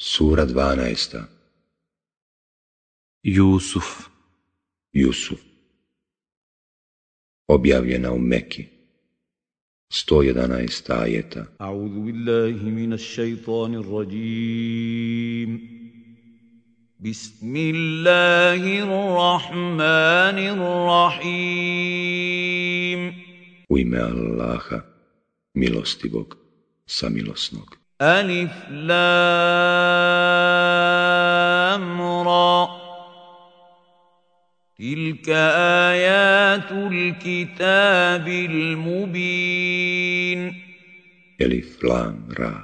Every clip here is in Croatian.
Sura 12. Jusuf. Jusuf. Objavljena u Meki 111 ajeta. A'udhu billahi minash shaitanir rajim. Bismillahirrahmanirrahim. U ime Allaha, milostivog, samilosnog. ألف لام را تلك آيات الكتاب المبين Elif, Lam, Ra.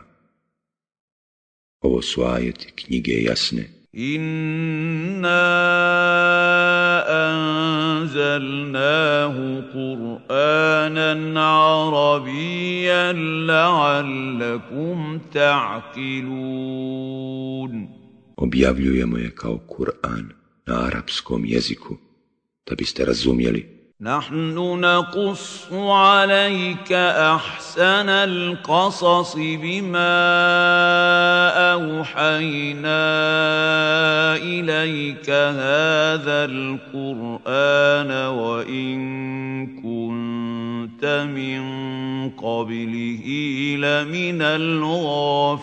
Ovo su ajeti knjige jasne. إنا أنزلناه قرآنا عربيا لعلكم تعقلون Objavljujemo je kao Kur'an na arapskom jeziku, da biste razumjeli. نحن نقص عليك أحسن القصص بما أوحينا إليك هذا القرآن وإن كنت من قبله لمن الغافلين.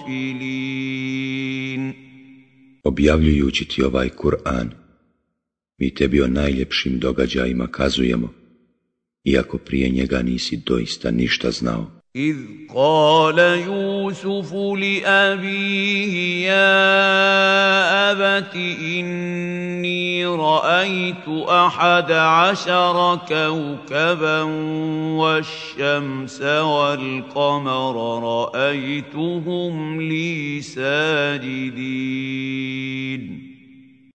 Objavljujući ti ovaj Kur'an, mi tebi o najljepšim događajima kazujemo, iako prije njega nisi doista ništa znao. إذ قال يوسف لأبيه يا أبت إني رأيت أحد عشر كوكبا والشمس والقمر رأيتهم لي ساجدين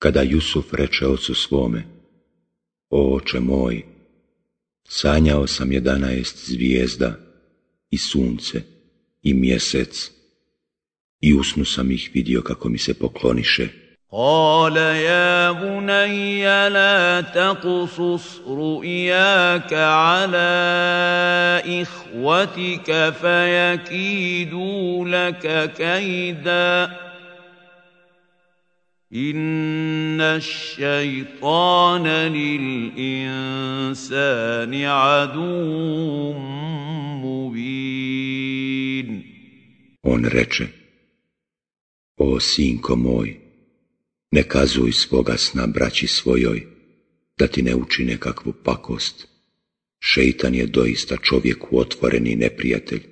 Kada Jusuf reče ocu svome, O oče moj, sanjao sam jedanaest zvijezda i sunce i mjesec i usnu sam ih vidio kako mi se pokloniše. قال يا بني لا تقصص رؤياك على إخوتك فيكيدوا لك كيدا إن الشيطان للإنسان عدو مبين On reče, O sinko moj, ne kazuj svoga sna braći svojoj, da ti ne učine kakvu pakost. Šeitan je doista čovjeku otvoreni neprijatelj.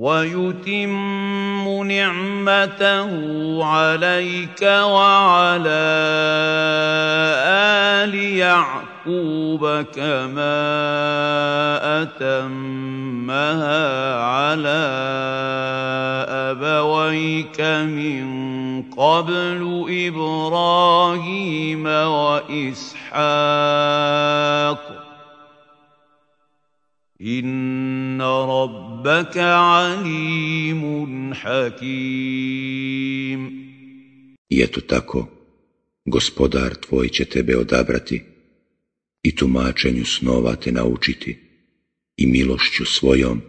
ويتم نعمته عليك وعلى آل يعقوب كما أتمها على أبويك من قبل إبراهيم وإسحاق. Inna rabbaka alimun hakim. I eto tako, gospodar tvoj će tebe odabrati i tumačenju snova te naučiti i milošću svojom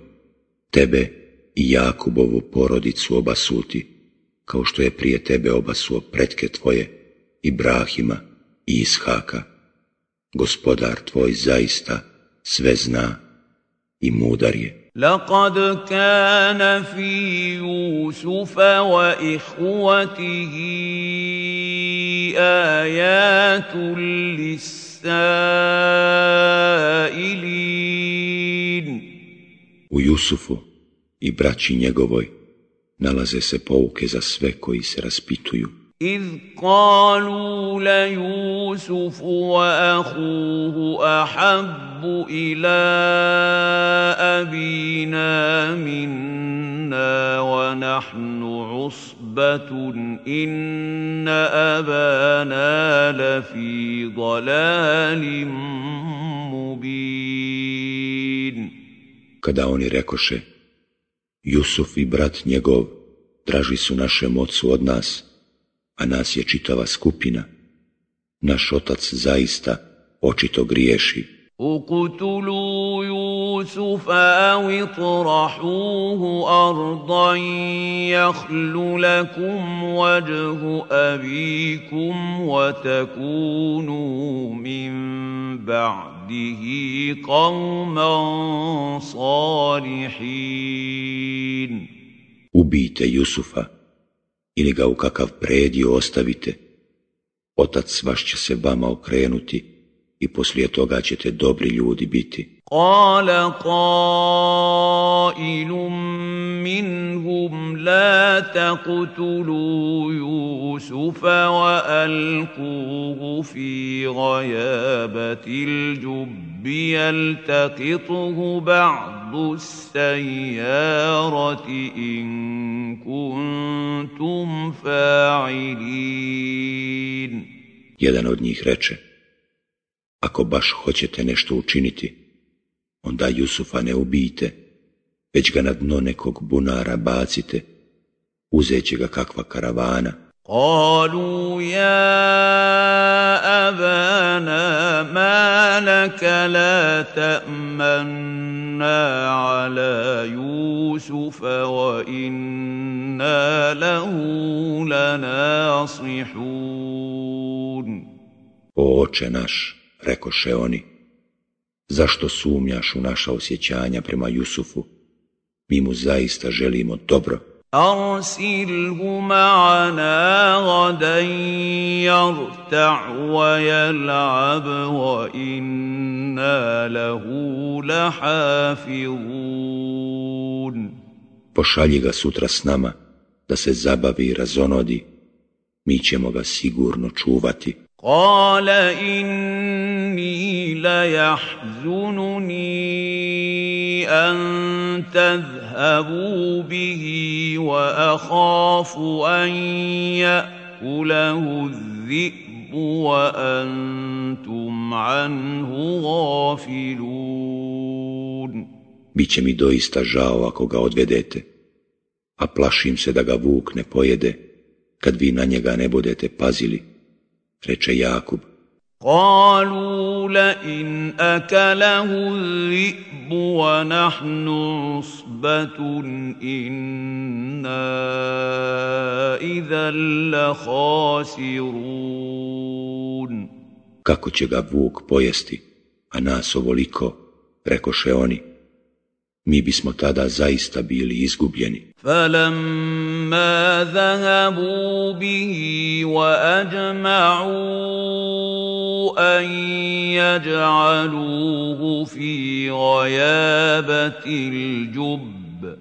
tebe i Jakubovu porodicu obasuti, kao što je prije tebe obasuo pretke tvoje, Ibrahima i Ishaka. Gospodar tvoj zaista sve zna i mudar je. لقد كان في يوسف وإخوته آيات للسائلين U Jusufu i braći njegovoj nalaze se pouke za sve koji se raspituju. إذ قالوا ليوسف وأخوه أحب إلى أبينا منا ونحن عصبة إن أبانا لفي ضلال مبين. Kada oni rekoše, Jusuf i brat njegov draži su našem ocu od nas, a nas je čitava skupina. Naš otac zaista očito griješi. اقتلوا يوسف أو اطرحوه أرضا يخل لكم وجه أبيكم وتكونوا من بعده قوما صالحين Ubijte Jusufa ili ga u kakav predio ostavite. Otac vaš će se vama okrenuti i poslije toga ćete dobri ljudi biti. قال قائل منهم لا تقتلوا يوسف والقوه في غيابه الجب يلتقطه بعض السياره ان كنتم فاعلين Jedan od njih reče, Ako baš hoćete nešto učiniti, onda Jusufa ne ubijte, već ga na dno nekog bunara bacite, uzeće ga kakva karavana. Qalu ja abana ma laka la ta'manna ala Jusufa wa inna lahu lanasihun. O oče naš, rekoše oni, zašto sumnjaš u naša osjećanja prema Jusufu? Mi mu zaista želimo dobro. أرسله معنا غدا يرتع ويلعب وإنا له لحافظون Pošalji ga sutra s nama, da se zabavi i razonodi. Mi ćemo ga sigurno čuvati. قال إني ليحزنني أن تذهبوا به وأخاف أن يأكله الذئب وأنتم عنه غافلون Biće mi doista žao ako ga odvedete, a plašim se da ga vuk ne pojede, kad vi na njega ne budete pazili, reče Jakub. قالوا لئن أكله الذئب ونحن عصبة إنا إذا لخاسرون Kako će ga vuk pojesti, a nas ovoliko, rekoše oni, Mi bismo tada zaista bili izgubljeni. فلما ذهبوا به وأجمعوا أن يجعلوه في غيابة الجب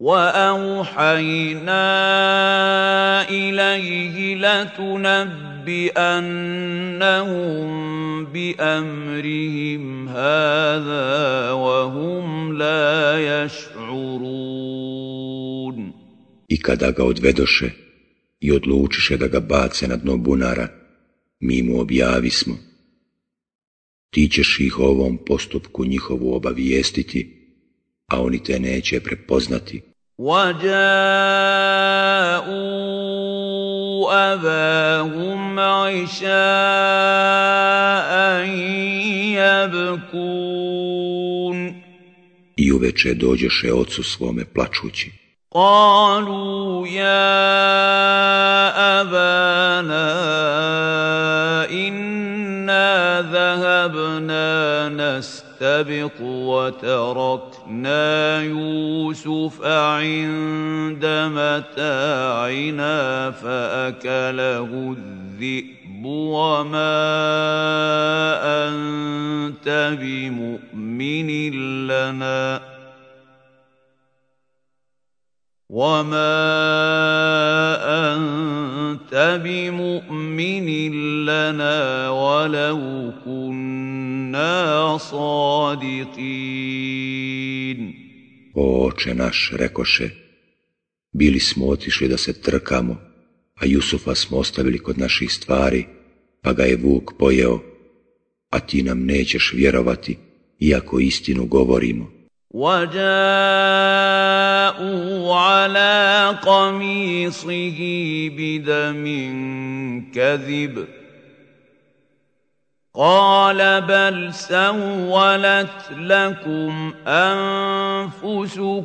وأوحينا إليه لتنبئنهم بأمرهم هذا وهم لا يشعرون I kada ga odvedoše i odlučiše da ga bace na dno bunara, mi mu objavismo. Ti ćeš ih o ovom postupku njihovu obavijestiti, a oni te neće prepoznati. وجاءوا أباهم عشاء يبكون I uveče dođoše ocu svome plačući. قالوا يا أبانا إنا ذهبنا نستبق وتركنا يوسف عند متاعنا فأكله الذئب وما أنت بمؤمن لنا وما أنت بمؤمن لنا ولو كنا صادقين O oče naš, rekoše, Bili smo otišli da se trkamo, a Jusufa smo ostavili kod naših stvari, pa ga je vuk pojeo, a ti nam nećeš vjerovati, iako istinu govorimo. وجاءوا على قميصه بدم كذب قال بل سولت لكم أنفسكم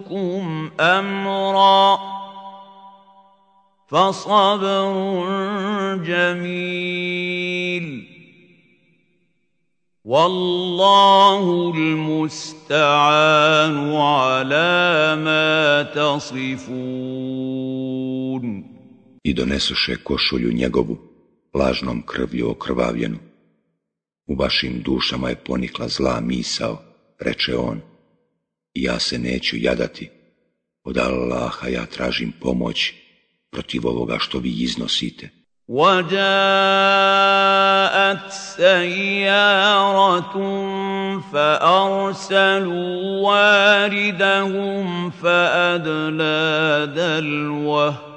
أمرا فصبر جميل والله المستعان على ما تصفون I donesuše košulju njegovu, lažnom krvlju okrvavljenu. U vašim dušama je ponikla zla misao, reče on. I ja se neću jadati. Od Allaha ja tražim pomoć protiv ovoga što vi iznosite. وجاءت سياره فارسلوا واردهم فادلى دلوه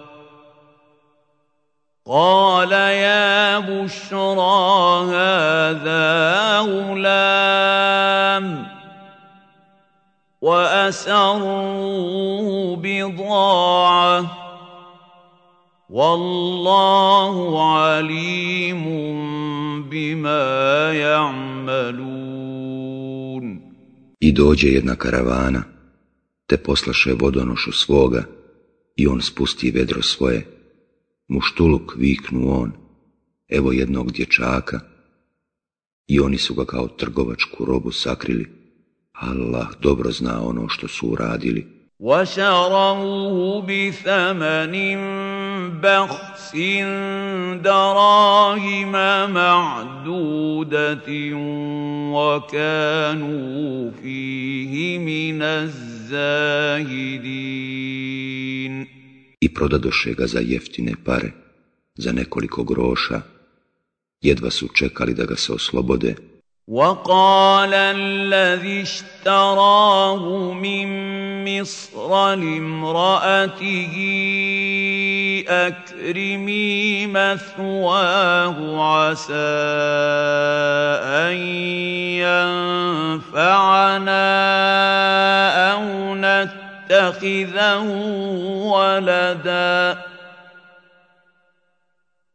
قال يا بشرى هذا غلام واسروا بضاعه Wallahu alimun bima ya'malun I dođe jedna karavana, te poslaše vodonošu svoga, i on spusti vedro svoje. Muštuluk viknu on, evo jednog dječaka, i oni su ga kao trgovačku robu sakrili. Allah dobro zna ono što su uradili. وشروه بثمن بخس دراهم معدودة وكانوا فيه من الزاهدين I prodadoše ga za jeftine pare, za nekoliko groša, jedva su čekali da ga se oslobode, وقال الذي اشتراه من مصر لامرأته أكرمي مثواه عسى أن ينفعنا أو نتخذه ولدا.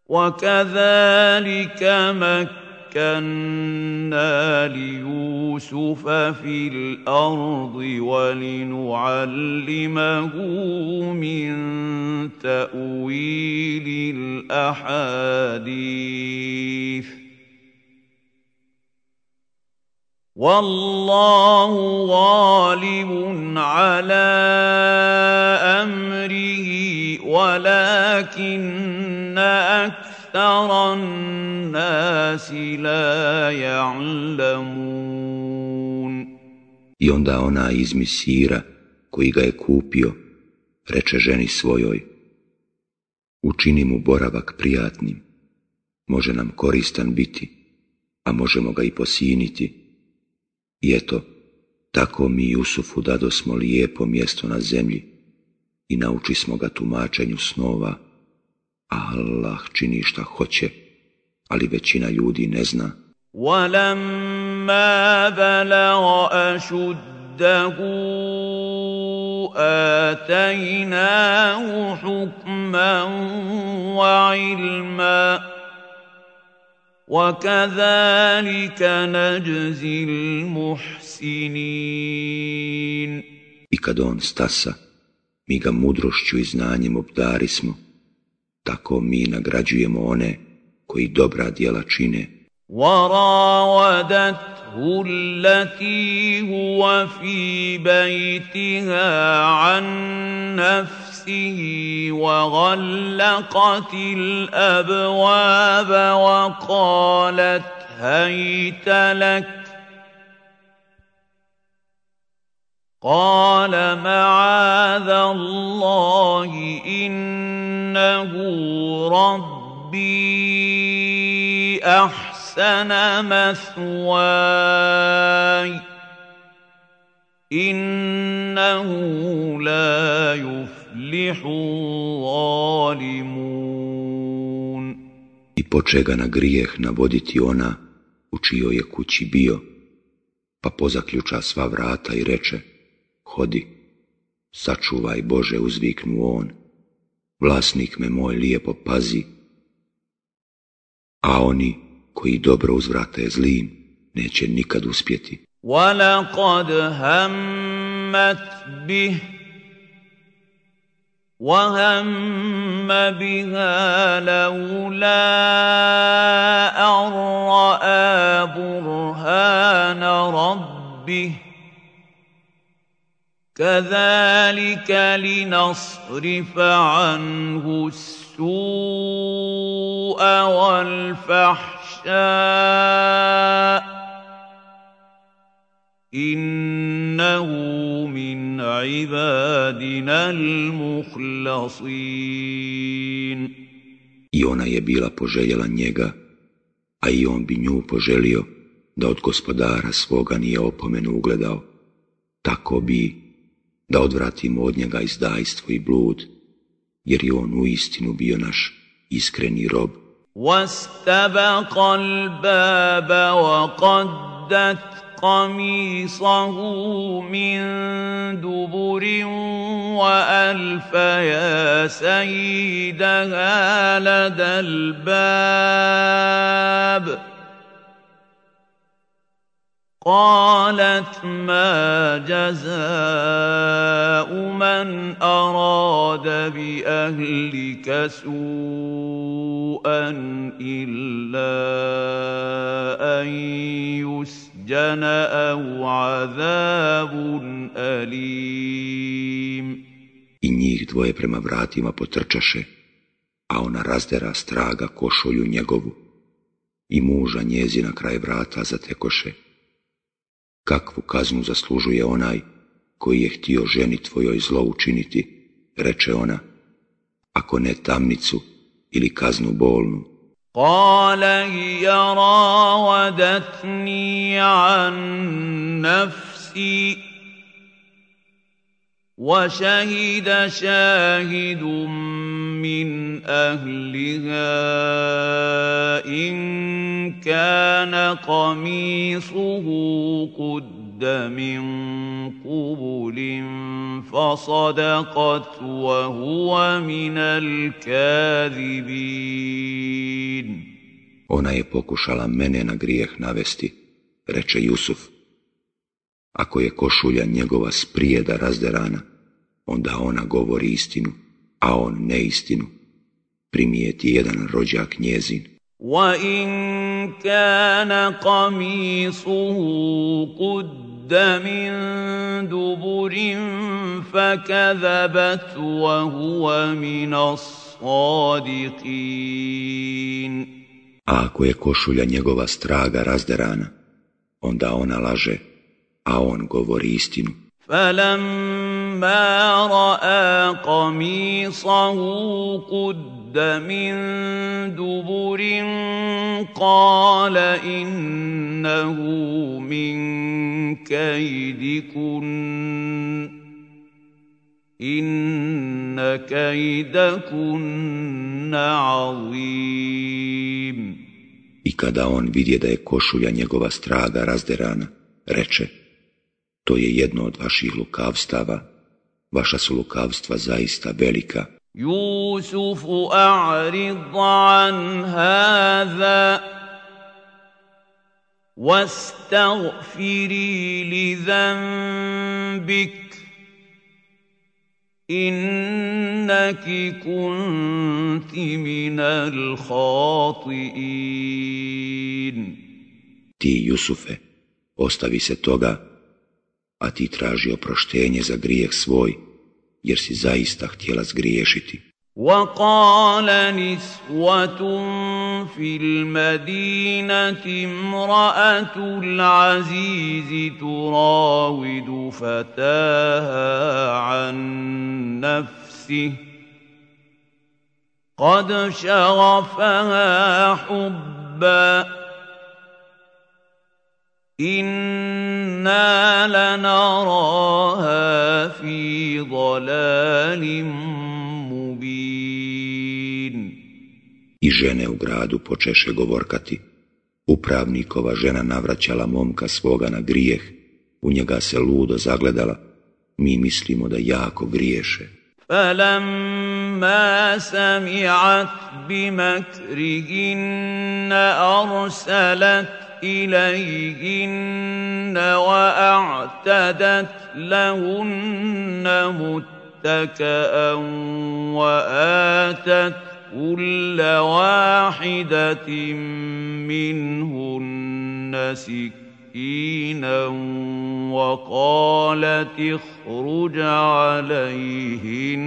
وكذلك مكنا ليوسف في الأرض ولنعلمه من تأويل الأحاديث. والله غالب على امره ولكن اكثر أكثر الناس لا يعلمون I onda ona iz Misira, koji ga je kupio, reče ženi svojoj, učini mu boravak prijatnim, može nam koristan biti, a možemo ga i posiniti. I eto, tako mi Jusufu dado smo lijepo mjesto na zemlji i nauči smo ga tumačenju snova, Allah čini šta hoće, ali većina ljudi ne zna. وَلَمَّا بَلَغَ أَشُدَّهُ آتَيْنَاهُ حُكْمًا وَعِلْمًا وَكَذَلِكَ نَجْزِي الْمُحْسِنِينَ I kad on stasa, mi ga mudrošću i znanjem obdarismo, tako mi nagrađujemo one koji dobra djela čine. وراودته التي هو في بيتها عن نفسه وغلقت الابواب وقالت هيت لك قال معاذ الله انه ربي احسن مثواي انه لا يفلح يفلح الظالمون I poče ga na grijeh navoditi ona u čijoj je kući bio, pa pozaključa sva vrata i reče, hodi, sačuvaj Bože, uzviknu on, vlasnik me moj lijepo pazi, a oni koji dobro uzvrate zlim, neće nikad uspjeti. ولقد همت به وهم بها لولا أن رأى برهان ربه كذلك لنصرف عنه السوء والفحشاء إنه من عبادنا المخلصين I ona je bila poželjela njega, a i on bi nju poželio da od gospodara svoga nije opomenu ugledao. Tako bi da odvratimo od njega izdajstvo i blud, jer je on u istinu bio naš iskreni rob. واستبق الباب وقدت قميصه من دبر وألف يا سيدها لدى الباب. قالت ما جزاء من أراد بأهلك سوءا إلا أن يسجن او عذاب اليم I njih dvoje prema vratima potrčaše, a ona razdera straga košulju njegovu i muža njezina kraj vrata zatekoše. Kakvu kaznu zaslužuje onaj koji je htio ženi tvojoj zlo učiniti, reče ona, ako ne tamnicu ili kaznu bolnu. قال هي راودتني عن نفسي وشهد شاهد من أهلها إن كان قميصه قد من قبل فصدقت وهو من الكاذبين Ona je pokušala mene na grijeh navesti, reče Jusuf. Ako je košulja njegova sprijeda razderana, onda ona govori istinu, a on neistinu. Primijeti jedan rođak njezin. وإن كان قميصه قد من دبر فكذبت وهو من الصادقين A ako je košulja njegova straga razderana, onda ona laže, a on govori istinu. فلما راى قميصه قد من دبر قال انه من كيدكن ان كيدكن عظيم I kada on vidje da je košulja njegova straga razderana, reče, to je jedno od vaših lukavstava, vaša su lukavstva zaista velika. يوسف اعرض عن هذا واستغفري لذنبك انك كنت من الخاطئين Ti, Jusufe, ostavi se toga, a ti traži oproštenje za grijeh svoj, jer si zaista htjela zgriješiti. وقال نسوة في المدينة امرأة العزيز تراود فتاها عن نفسه قد شغفها حبا إنا لنراها fi ضلال mubin I žene u gradu počeše govorkati. Upravnikova žena navraćala momka svoga na grijeh, u njega se ludo zagledala. Mi mislimo da jako griješe. فلما سمعت بمكرهن أرسلت إليهن وأعتدت لهن متكأ وآتت كل واحدة منهن سكينا وقالت اخرج عليهن.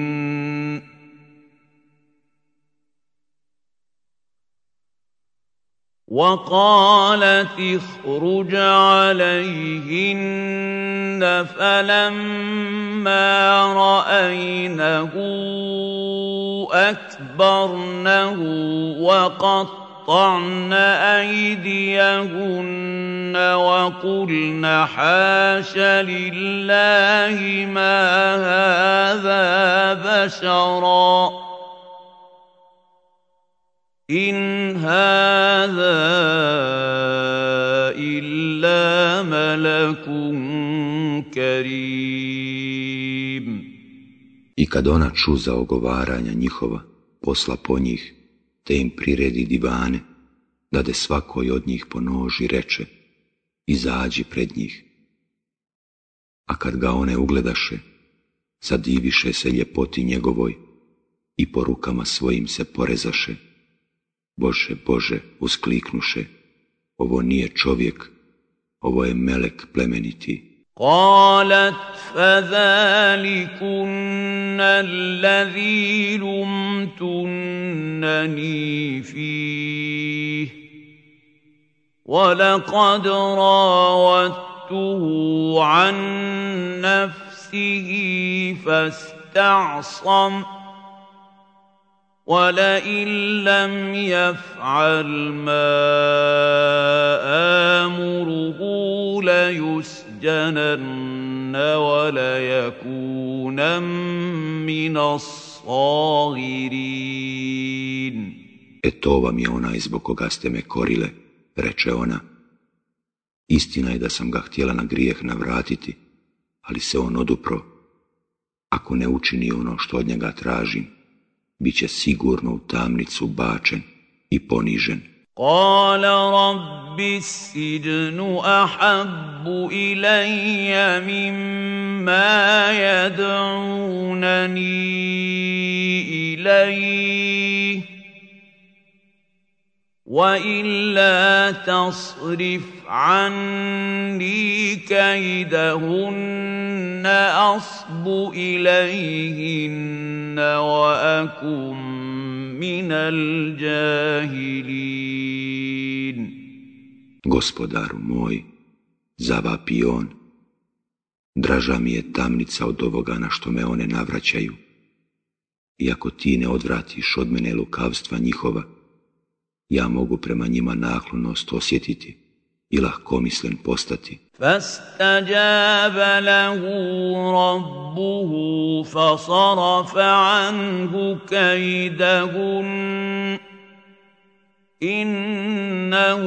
وقالت اخرج عليهن فلما رأينه أكبرنه وقطعن أيديهن وقلن حاش لله ما هذا بشرا. إن هذا إلا ملك كريم I kad ona čuza ogovaranja njihova, posla po njih, te im priredi divane, dade svakoj od njih po noži reče, izađi pred njih. A kad ga one ugledaše, zadiviše se ljepoti njegovoj i po rukama svojim se porezaše. Bože, Bože, uskliknuše, ovo nije čovjek, ovo je melek plemeniti. قالت فذلكن الذي لمتنني فيه ولقد راودته عن نفسه فاستعصم ولئن لم يفعل ما آمره ليسجنن وليكون من الصاغرين E to vam je onaj zbog koga ste me korile, reče ona. Istina je da sam ga htjela na grijeh navratiti, ali se on odupro. Ako ne učini ono što od njega tražim, bit će sigurno u tamnicu bačen i ponižen. قال رب السجن احب الي مما يدعونني اليه والا تصرف عني كيدهن اصب اليهن واكن من الجاهلين Gospodaru moj, zavapi on, draža mi je tamnica od ovoga na što me one navraćaju. I ako ti ne odvratiš od mene lukavstva njihova, ja mogu prema njima naklonost osjetiti i lahkomislen postati. فاستجاب له ربه فصرف عنه كيدهن انه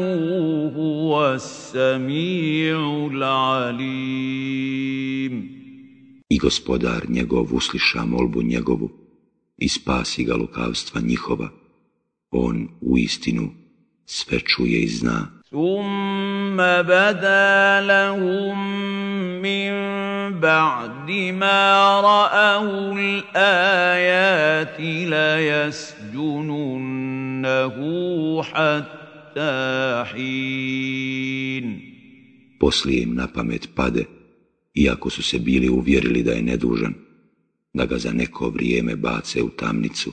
هو السميع العليم I gospodar njegov usliša molbu njegovu i spasi ga lukavstva njihova. On u istinu sve čuje i zna. ثم بدا لهم من بعد ما راوا الايات ليسجننه حتى حين Poslije im na pamet pade, iako su se bili uvjerili da je nedužan, da ga za neko vrijeme bace u tamnicu.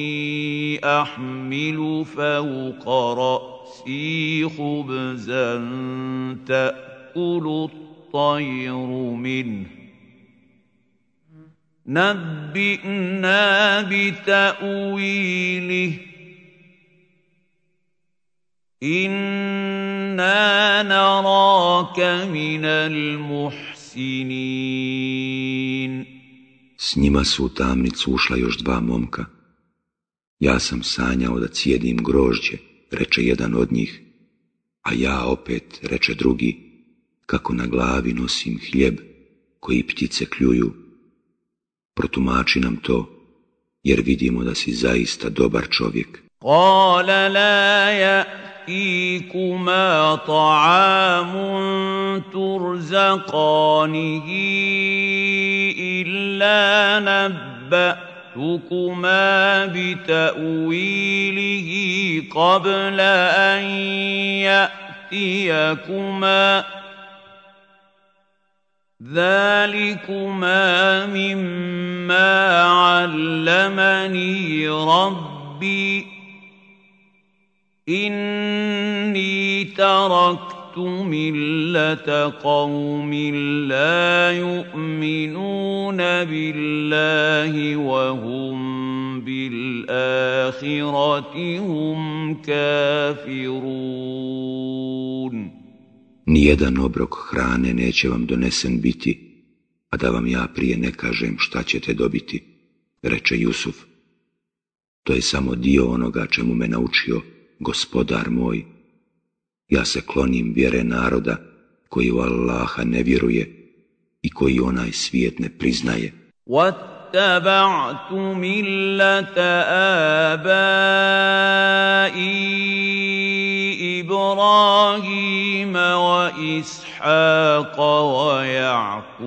أحمل فوق رأسي خبزا تأكل الطير منه. نبئنا بتأويله. إنا نراك من المحسنين. S njima su u tamnicu ušla još dva momka. Ja sam sanjao da cijedim grožđe, reče jedan od njih, a ja opet, reče drugi, kako na glavi nosim hljeb koji ptice kljuju. Protumači nam to, jer vidimo da si zaista dobar čovjek. قال لا يأتيكما طعام ترزقانه إلا نبأتكما بتأويله قبل أن يأتيكما ذلكما مما علمني ربي إني تركت ملة قوم لا يؤمنون بالله وهم بالآخرة هم كافرون Nijedan obrok hrane neće vam donesen biti, a da vam ja prije ne kažem šta ćete dobiti, reče Jusuf. To je samo dio onoga čemu me naučio gospodar moj. Ja se klonim vjere naroda koji u Allaha ne vjeruje i koji onaj svijet ne priznaje. واتبعت ملة آبائي إبراهيم وإسحاق ويعقوب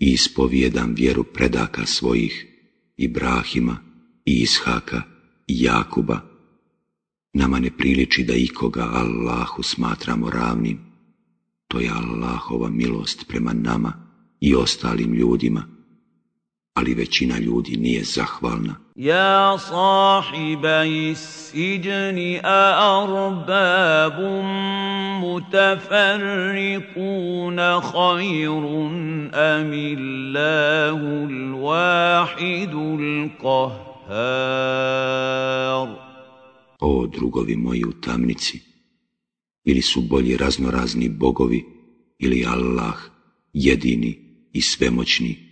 I ispovijedam vjeru predaka svojih, Ibrahima i Ishaka i Jakuba. Nama ne priliči da ikoga Allahu smatramo ravnim. To je Allahova milost prema nama i ostalim ljudima, ali većina ljudi nije zahvalna. Ja sahiba isiđeni arbabum mutafarrikuna hajrun amillahu l'wahidu l'kahar. O drugovi moji u tamnici, ili su bolji raznorazni bogovi, ili Allah jedini i svemoćni,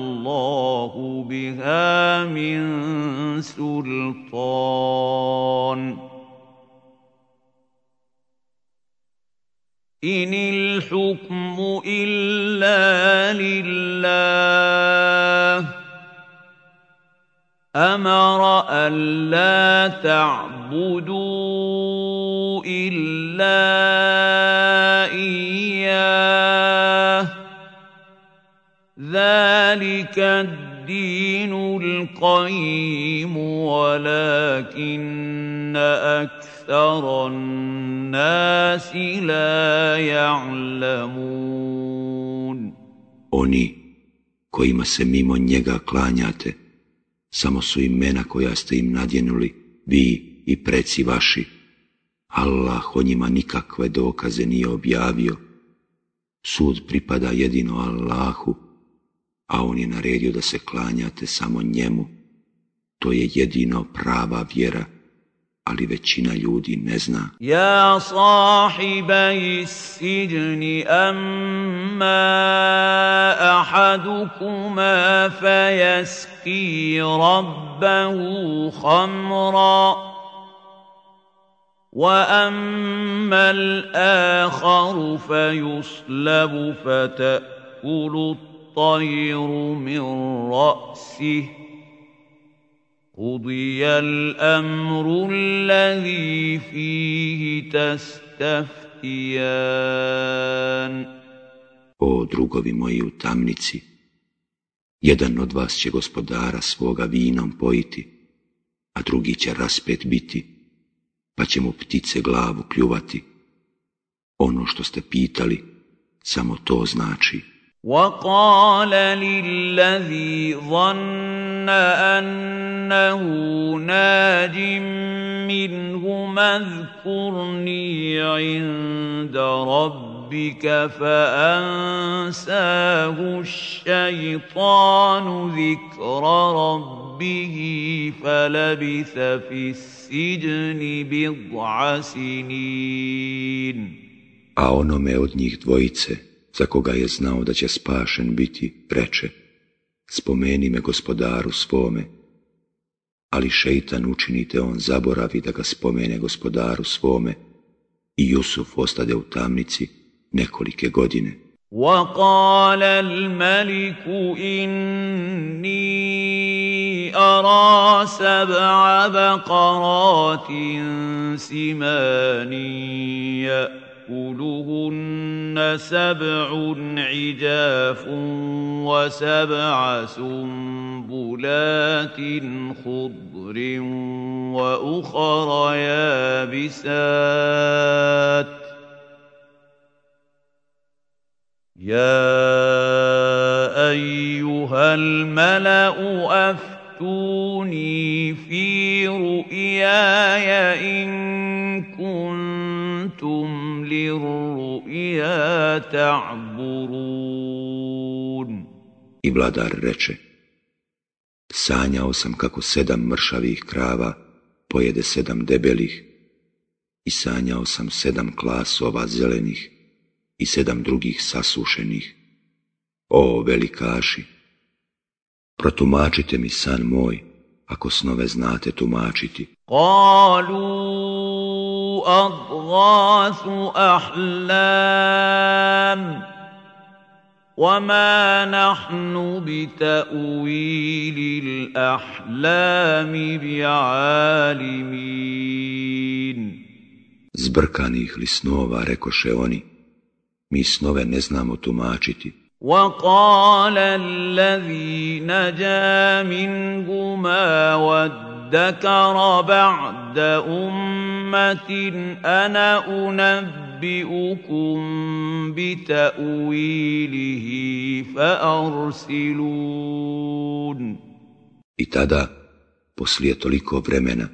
بها من سلطان. إن الحكم إلا لله أمر ألا تعبدوا إلا إياه. ذلك الدين القيم ولكن أكثر الناس لا يعلمون Oni kojima se mimo njega klanjate, samo su imena koja ste im nadjenuli, vi i preci vaši. Allah o njima nikakve dokaze nije objavio. Sud pripada jedino Allahu, a on je naredio da se klanjate samo njemu To je jedino prava vjera, ali većina ljudi ne zna. يا صاحبي السجن أما أحدكما فيسقي ربه خمرا وأما الآخر فيصلب فتأكل الطير من رأسه قضي الأمر الذي فيه تستفتيان O drugovi moji u tamnici, jedan od vas će gospodara svoga vinom pojiti, a drugi će raspet biti, pa će mu ptice glavu kljuvati. Ono što ste pitali, samo to znači. وقال للذي ظن أنه ناج منهما اذكرني عند ربك فأنساه الشيطان ذكر ربه فلبث في السجن بضع سنين. A onome od njih dvojice, za koga je znao da će spašen biti, reče, spomeni me gospodaru svome, ali šeitan učinite on zaboravi da ga spomene gospodaru svome i Jusuf ostade u tamnici nekolike godine. وقال الملك إني أرى سبع بقرات سمان يأكلهن سبع عجاف وسبع سنبلات خضر وأخر يابسات. يا أيها الملأ أف أفتوني في رؤياي إن كنتم للرؤيا تعبرون I vladar reče, sanjao sam kako sedam mršavih krava pojede sedam debelih i sanjao sam sedam klasova zelenih i sedam drugih sasušenih. O velikaši, protumačite mi san moj, ako snove znate tumačiti. قالوا أضغاث أحلام وما نحن بتأويل الأحلام بعالمين Zbrkanih li snova, rekoše oni, mi snove ne znamo tumačiti. وقال الذي نجا منهما وادكر بعد أمة أنا أنبئكم بتأويله فأرسلون I tada, poslije toliko vremena,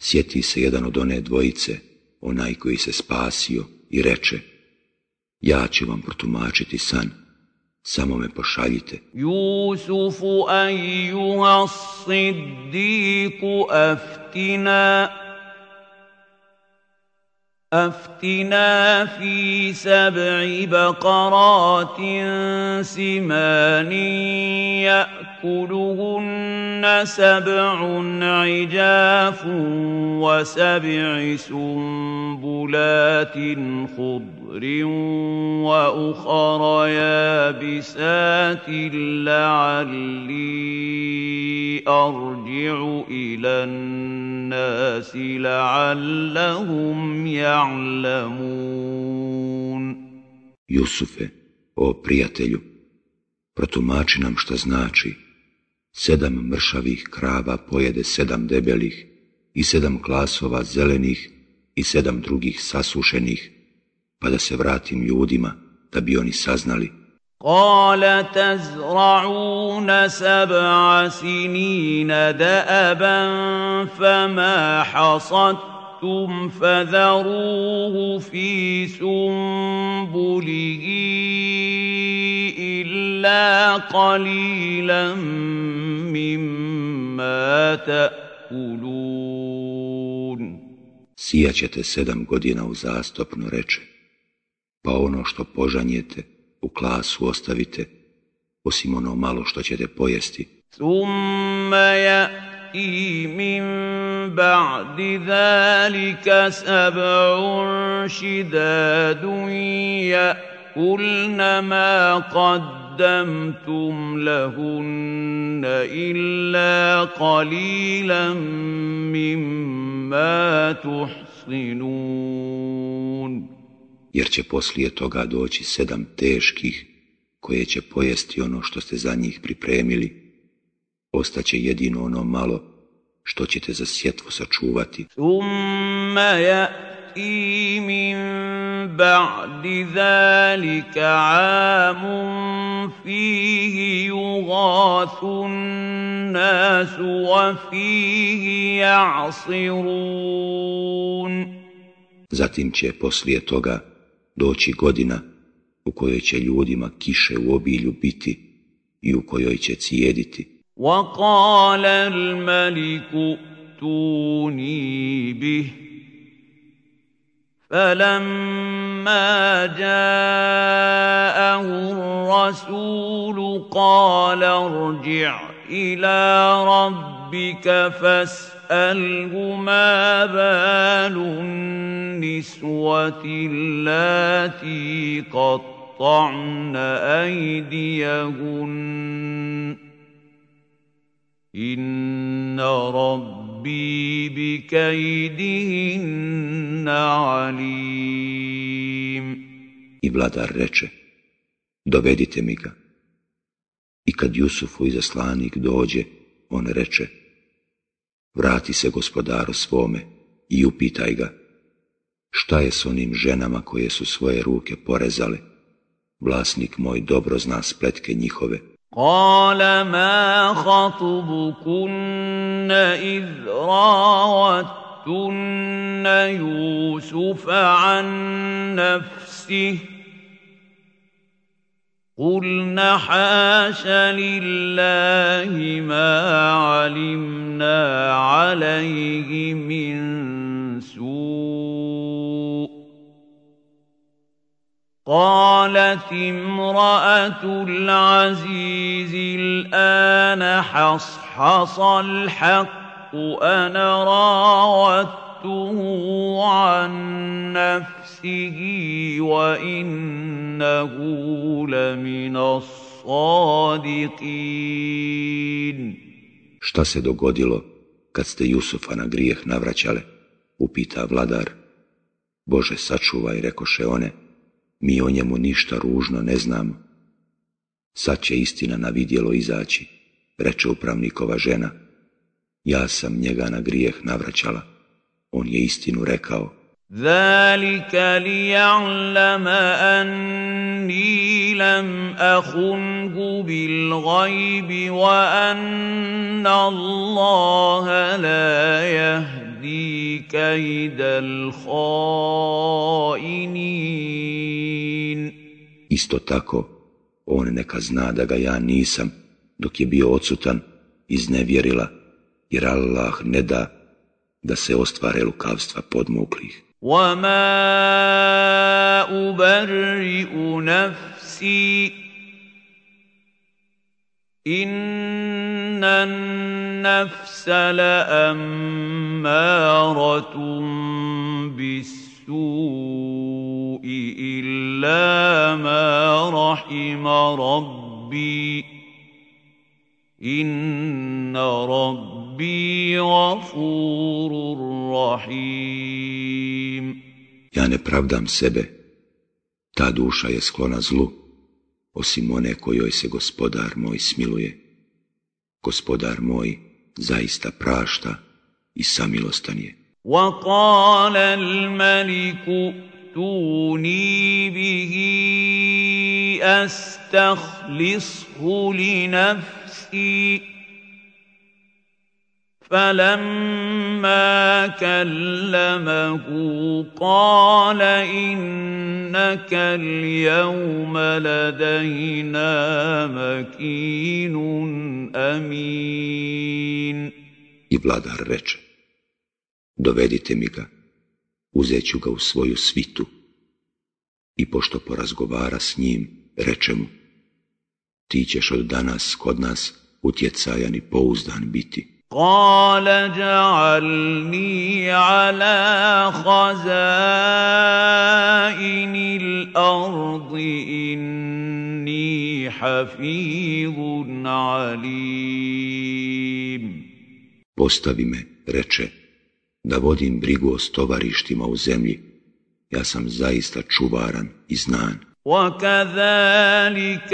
sjeti se jedan od one dvojice, onaj koji se spasio, i reče, ja ću vam protumačiti san, samo me pošaljite. يوسف أيها الصديق أفتنا أفتنا في سبع بقرات سمان يأكلهن سبع عجاف وسبع سنبلات خضر وأخر يابسات لعلي أرجع إلى الناس لعلهم يعلمون Jusufe, o prijatelju, protumači nam šta znači sedam mršavih krava pojede sedam debelih i sedam klasova zelenih i sedam drugih sasušenih, pa da se vratim ljudima da bi oni saznali. قال تزرعون سبع سنين دأبا فما حصدتم فذروه في سنبله إلا قليلا مما مما تأكلون Sijaćete sedam godina uzastopno, reče, pa ono što požanjete u klasu ostavite, osim ono malo što ćete pojesti. ثم يأتي من بعد ذلك سبع شداد يأكلن ما قدمتم لهن إلا قليلا مما تحصنون jer će poslije toga doći sedam teških, koje će pojesti ono što ste za njih pripremili, ostaće jedino ono malo što ćete za sjetvu sačuvati. Thumma ya'ti min ba'di zalika amun fihi yughathu nasu wa fihi ja'sirun. Zatim će poslije toga doći godina u kojoj će ljudima kiše u obilju biti i u kojoj će cijediti. وقال الملك ائتوني به فلما جاءه الرسول قال ارجع إلى ربك ربك فاسأله ما بال النسوة اللاتي قطعن أيديهن إن ربي بكيدهن عليم I vladar reče, dovedite mi ga. I kad Jusufu i zaslanik dođe, on reče, vrati se gospodaru svome i upitaj ga, šta je s onim ženama koje su svoje ruke porezale? Vlasnik moj dobro zna spletke njihove. قال ما خطبكن إذ راوتن يوسف عن نفسه قلنا حاش لله ما علمنا عليه من سوء. قالت امرأة العزيز الآن حصحص الحق أنا راودته عن نفسه وإنه لمن الصادقين Šta se dogodilo kad ste Jusufa na grijeh navraćale? Upita vladar. Bože, sačuvaj, rekoše one, Mi o njemu ništa ružno ne znamo. Sad će istina na vidjelo izaći, reče upravnikova žena. Ja sam njega na grijeh navraćala. On je istinu rekao. ذلك ليعلم أني لم أخنه بالغيب وأن الله لا يهدي كيد الخائنين Isto tako, on neka zna da ga ja nisam, dok je bio odsutan, iznevjerila, jer Allah ne da da se ostvare lukavstva podmuklih. وما أبرئ نفسي إن النفس لأمارة بالسوء إلا ما رحم ربي إن ربي غفور رحيم Ja ne pravdam sebe, ta duša je sklona zlu, osim one kojoj se gospodar moj smiluje. Gospodar moj zaista prašta i samilostan je. وقال الملك ائتوني به أستخلصه لنفسي فلما كلمه قال انك اليوم لدينا مكين امين I vladar reče, dovedite mi ga, uzet ću ga u svoju svitu. I pošto porazgovara s njim, reče mu, ti ćeš od danas kod nas utjecajan i pouzdan biti. قال جعلني على خزائن الارض اني حفيظ عليم Postavi me, reče, da vodim brigu o stovarištima u zemlji. Ja sam zaista čuvaran i znan. وكذلك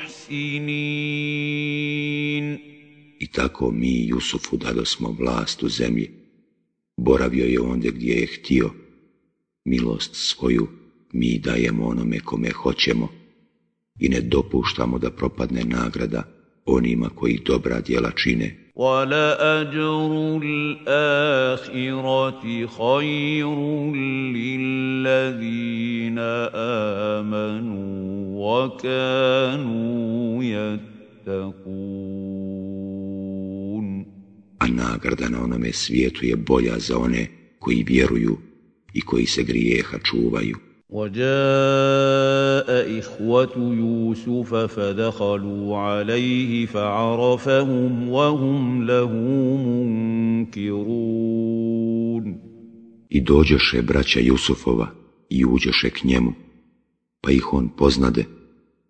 I tako mi Jusufu smo vlast u zemlji. Boravio je ondje gdje je htio. Milost svoju mi dajemo onome kome hoćemo i ne dopuštamo da propadne nagrada onima koji dobra djela čine. وَلَأَجْرُ الْآخِرَةِ خَيْرٌ لِلَّذِينَ آمَنُوا وَكَانُوا يَتَّقُونَ A nagrada na onome svijetu je bolja za one koji vjeruju i koji se grijeha čuvaju. وجاء إخوة يوسف فدخلوا عليه فعرفهم وهم له منكرون I dođoše braća Jusufova i uđoše k njemu, pa ih on poznade,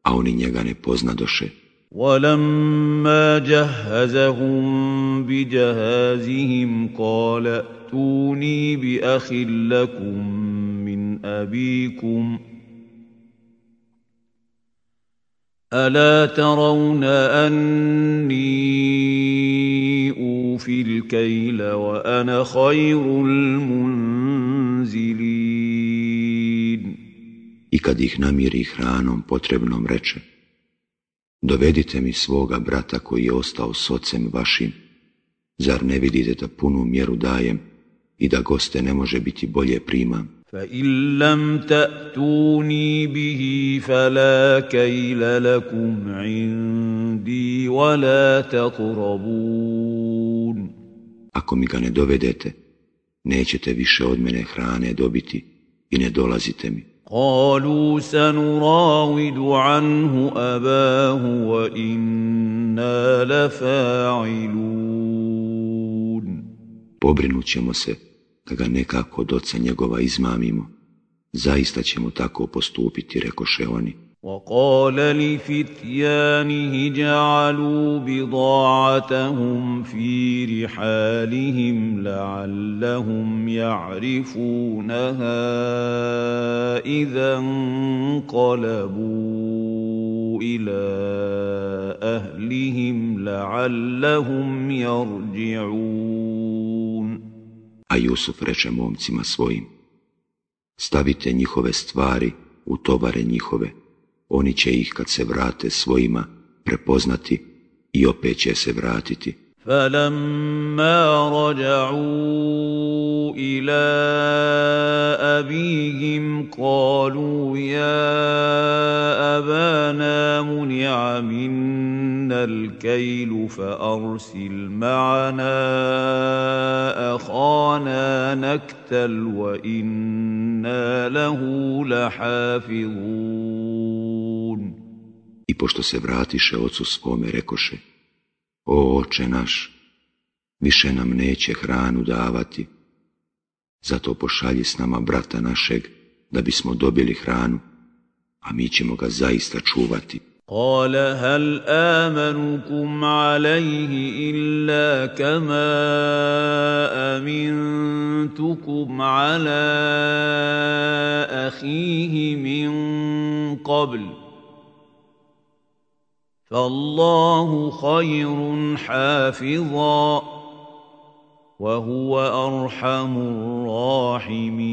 a oni njega ne poznadoše. ولما جهزهم بجهازهم قال ائتوني بأخ لكم أبيكم ألا ترون أني أوفي الكيل وأنا خير المنزلين I kad ih namiri hranom potrebnom reče, dovedite mi svoga brata koji je ostao s ocem vašim, zar ne vidite da punu mjeru dajem i da goste ne može biti bolje primam? فإن لم تأتوني به فلا كيل لكم عندي ولا تقربون Ako mi ga ne dovedete, nećete više od mene hrane dobiti i ne dolazite mi. قالوا سنراود عنه أباه وإنا لفاعلون Pobrinut ćemo se da ga nekako od oca njegova izmamimo. Zaista ćemo tako postupiti, rekoše oni. وقال لفتيانه جعلوا بضاعتهم في رحالهم لعلهم يعرفونها إذا انقلبوا إلى أهلهم لعلهم يرجعون A Jusuf reče momcima svojim, stavite njihove stvari u tovare njihove, oni će ih kad se vrate svojima prepoznati i opet će se vratiti. فلما رجعوا إلى أبيهم قالوا يا أبانا منع منا الكيل فأرسل معنا أخانا نكتل وإنا له لحافظون. I pošto se vratiše ocu svome, rekoše, O oče naš, više nam neće hranu davati, zato pošalji s nama brata našeg da bismo dobili hranu, a mi ćemo ga zaista čuvati. قال هل آمنكم عليه إلا كما أمنتكم على أخيه من قبل فالله خير حافظا وهو أرحم الراحمين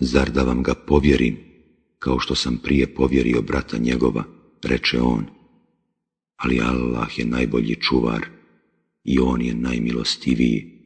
Zar da vam ga povjerim, kao što sam prije povjerio brata njegova, reče on. Ali Allah je najbolji čuvar i on je najmilostiviji.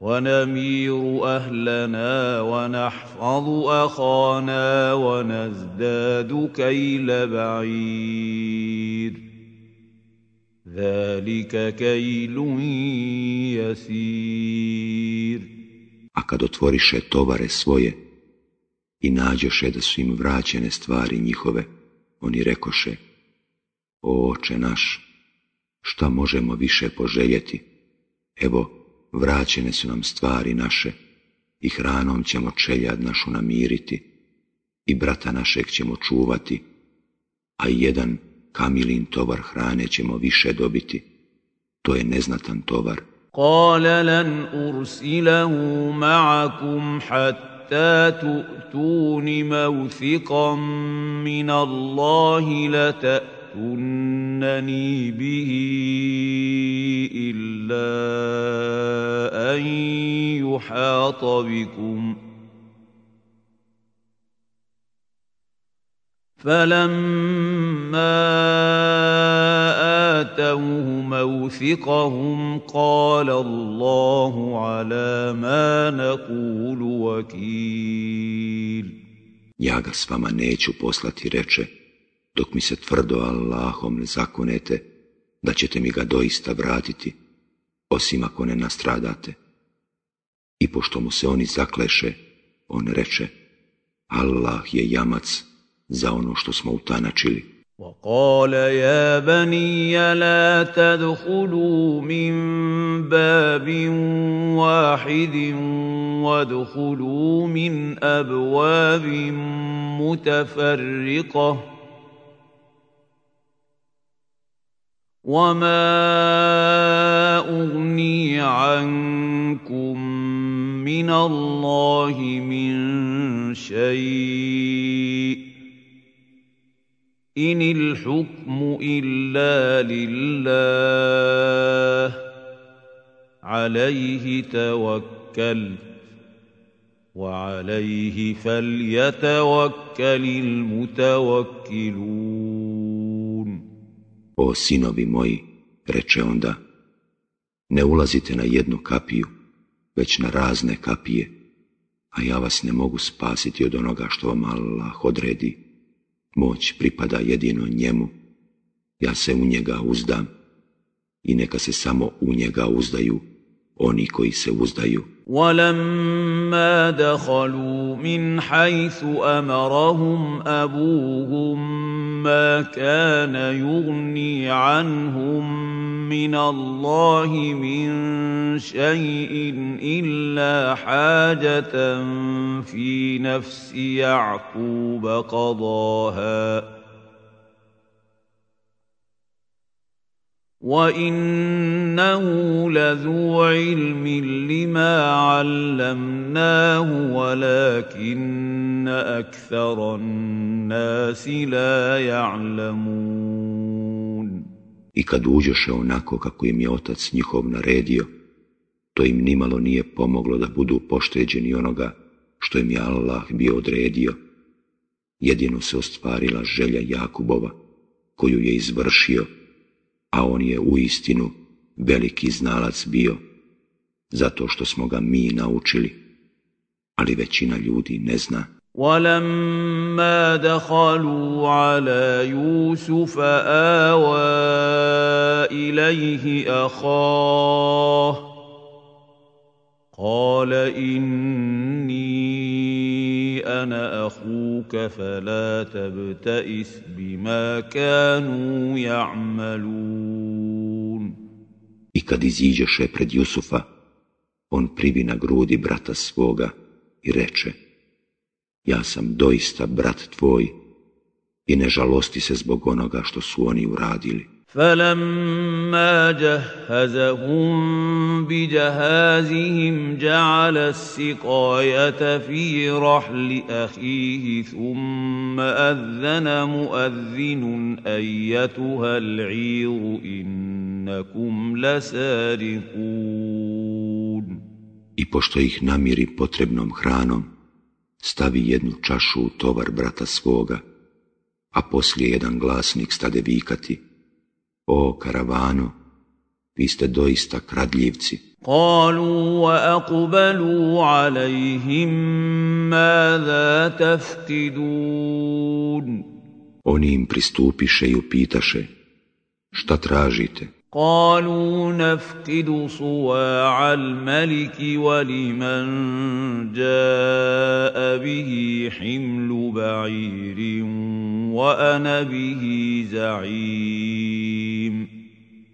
ونمير أهلنا ونحفظ أخانا ونزداد كيل بعير ذلك كيل يسير A kad otvoriše tovare svoje i nađoše da su im vraćene stvari njihove, oni rekoše, O oče naš, šta možemo više poželjeti? Evo, vraćene su nam stvari naše i hranom ćemo čeljad našu namiriti i brata našeg ćemo čuvati, a jedan kamilin tovar hrane ćemo više dobiti. To je neznatan tovar. Kale lan ma'akum hatta tu'tuni mawthiqan min Allahi la لتأتونني به إلا أن يحاط بكم فلما آتوه موثقهم قال الله على ما نقول وكيل Ja ga s vama neću poslati, reče, dok mi se tvrdo Allahom ne zakonete, da ćete mi ga doista vratiti, osim ako ne nastradate. I pošto mu se oni zakleše, on reče, Allah je jamac za ono što smo utanačili. وقال يا بني لا تدخلوا من باب واحد وادخلوا من ابواب متفرقه وما اغني عنكم من الله من شيء إن الحكم إلا لله عليه توكل وعليه فليتوكل المتوكلون O sinovi moji, reče onda, ne ulazite na jednu kapiju, već na razne kapije, a ja vas ne mogu spasiti od onoga što vam Allah odredi. Moć pripada jedino njemu, ja se u njega uzdam i neka se samo u njega uzdaju oni koji se uzdaju. ولما دخلوا من حيث امرهم ابوهم ما كان يغني عنهم من الله من شيء إلا حاجة في نفس يعقوب قضاها. وانه لذو علم لما علمناه ولكن اكثر الناس لا يعلمون I kad uđoše onako kako im je otac njihov naredio, to im nimalo nije pomoglo da budu pošteđeni onoga što im je Allah bio odredio. Jedino se ostvarila želja Jakubova, koju je izvršio a on je u istinu veliki znalac bio, zato što smo ga mi naučili, ali većina ljudi ne zna. ولما دخلوا على يوسف آوى إليه أخاه قال إني أنا أخوك فلا تبتئس بما كانوا يعملون I kad iziđeše pred Jusufa, on privi na grudi brata svoga i reče Ja sam doista brat tvoj i ne žalosti se zbog onoga što su oni uradili. فلما جهزهم بجهازهم جعل السقاية في رحل أخيه ثم أذن مؤذن أيتها العير إنكم لسارقون I pošto ih namiri potrebnom hranom, stavi jednu čašu u tovar brata svoga, a poslije jedan glasnik stade vikati, o karavano, vi ste doista kradljivci. قالوا وأقبلوا عليهم ماذا تفقدون Oni im pristupiše i upitaše, šta tražite? قالوا نفقد صواع الملك ولمن جاء به حمل بعير وأنا به زعيم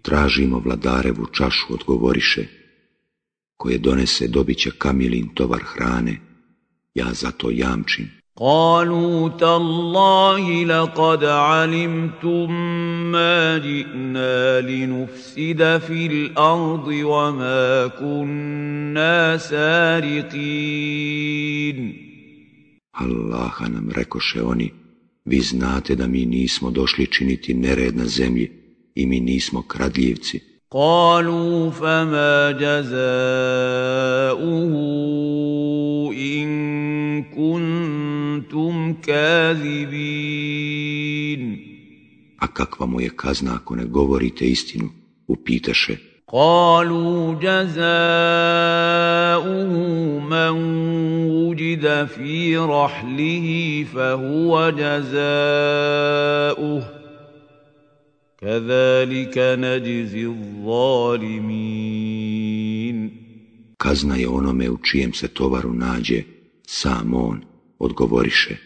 Tražimo vladarevu čašu, odgovoriše, koje donese dobit će kamilin tovar hrane, ja za to jamčim. قالوا تالله لقد علمتم ما جئنا لنفسد في الارض وما كنا سارقين Allaha nam rekoše oni, vi znate da mi nismo došli činiti nered na zemlji i mi nismo kradljivci. قالوا فما جزاؤه إن كنتم كاذبين A kakva mu je kazna ako ne govorite istinu? Upitaše. قالوا جزاؤه من وجد في رحله فهو جزاؤه كذلك نجزي الظالمين Kazna je onome u čijem se tovaru nađe, sam on, odgovoriše.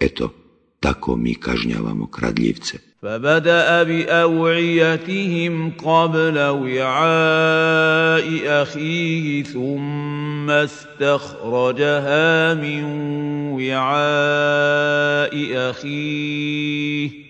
Eto, tako mi kažnjavamo kradljivce. فبدأ بأوعيتهم قبل وعاء أخيه ثم استخرجها من وعاء أخيه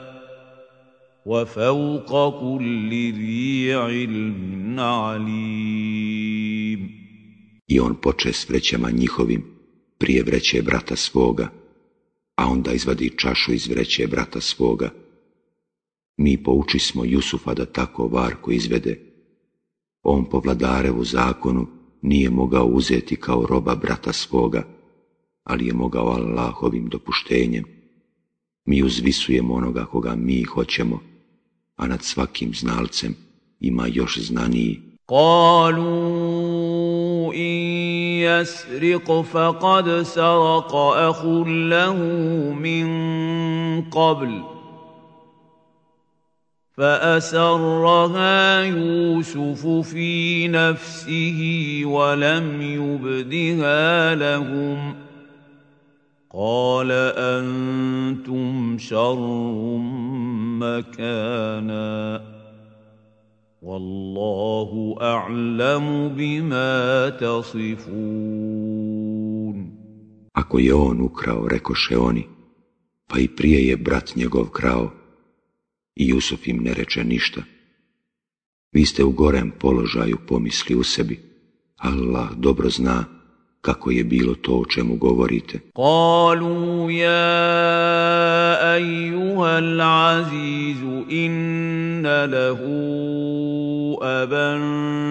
وفوق كل ذي علم عليم I on poče s vrećama njihovim prije vreće brata svoga, a onda izvadi čašu iz vreće brata svoga. Mi pouči smo Jusufa da tako varko izvede. On po vladarevu zakonu nije mogao uzeti kao roba brata svoga, ali je mogao Allahovim dopuštenjem. Mi uzvisujemo onoga koga mi hoćemo, a nad svakim znalcem ima još znaniji. قالوا إن يسرق فقد سرق أخ له من قبل فأسرها يوسف في نفسه ولم يبدها لهم قال أنتم شر مكانا والله أعلم بما تصفون Ako je on ukrao, rekoše oni, pa i prije je brat njegov krao. I Jusuf im ne reče ništa. Vi ste u gorem položaju pomisli u sebi. Allah dobro zna kako je bilo to o čemu govorite. قالوا يا أيها العزيز إن له أبا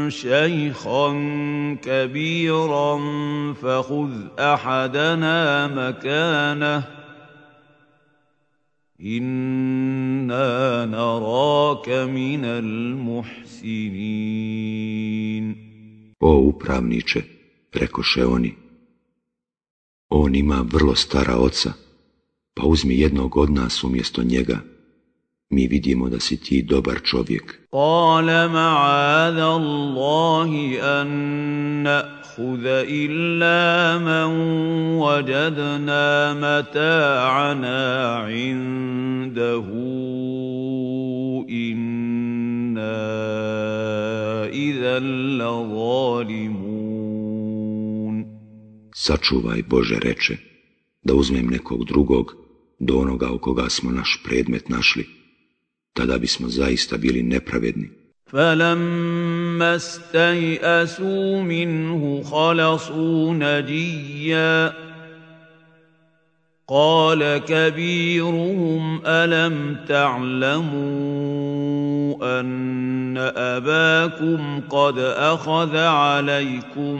شيخا كبيرا فخذ أحدنا مكانه إنا نراك من المحسنين O upravniče, rekoše oni, on ima vrlo stara oca, pa uzmi jednog od nas umjesto njega. Mi vidimo da si ti dobar čovjek. قال معاذ الله أن نأخذ إلا من وجدنا متاعنا عنده إنا إذا لظالمون Sačuvaj Bože reče, da uzmem nekog drugog do onoga u koga smo naš predmet našli. Tada bismo zaista bili nepravedni. فلما استيئسوا منه خلصوا نجيا قال كبيرهم الم تعلموا ان اباكم قد اخذ عليكم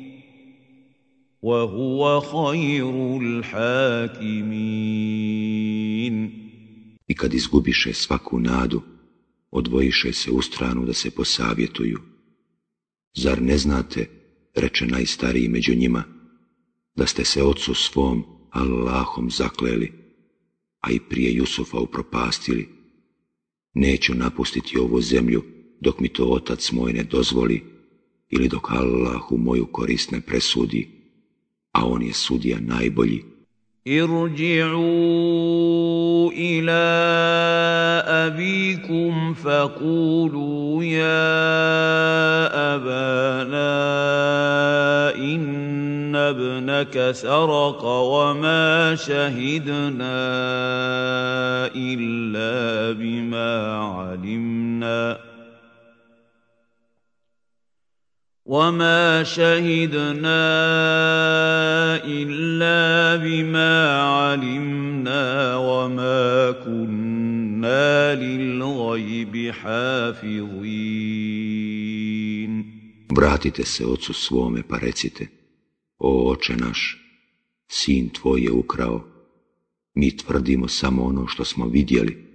I kad izgubiše svaku nadu, odvojiše se u stranu da se posavjetuju. Zar ne znate, reče najstariji među njima, da ste se ocu svom Allahom zakleli, a i prije Jusufa upropastili. Neću napustiti ovu zemlju dok mi to otac moj ne dozvoli ili dok Allah u moju korist ne presudi, a on je sudija najbolji. ارجعوا إلى أبيكم فقولوا يا أبانا إن ابنك سرق وما شهدنا إلا بما علمنا وما شهدنا إلا بما علمنا وما كنا للغيب حافظين Vratite se ocu svome pa recite, o oče naš, sin tvoj je ukrao, mi tvrdimo samo ono što smo vidjeli,